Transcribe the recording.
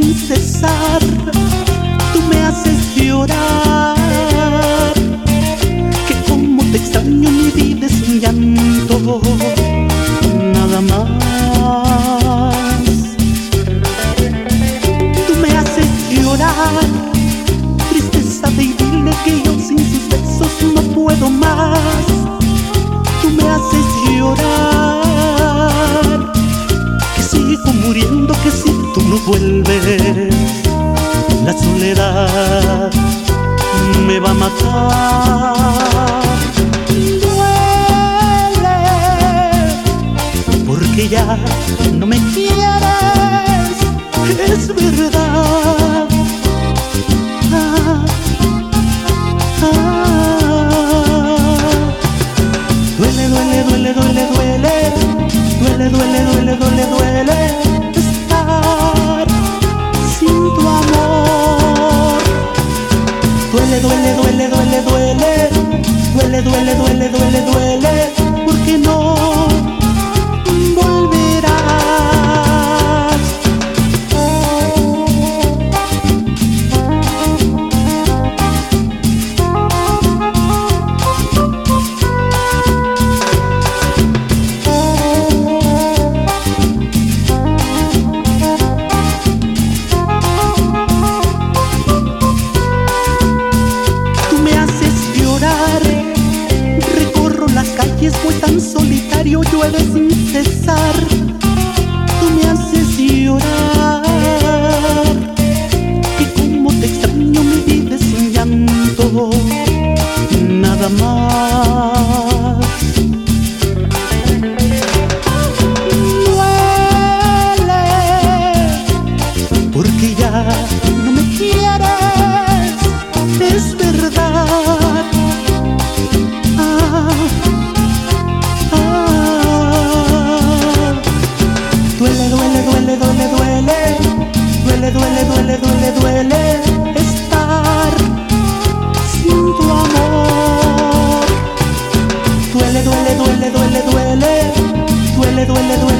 sin cesar, tú me haces llorar. Que como te extraño mi vida es un llanto, nada más. Tú me haces llorar, tristeza de dile que yo sin sus besos no puedo más. Tú me haces llorar, que sigo muriendo, que si tú no vuelves la soledad me va a matar. Duele, porque ya no me quieres, es verdad. Ah, ah. Duele, duele, duele, duele, duele, duele, duele, duele, duele, duele tan solitario llueve sin cesar. Tú me haces llorar. Y como te extraño, mi vida es un llanto. Nada más. duele, duele, duele.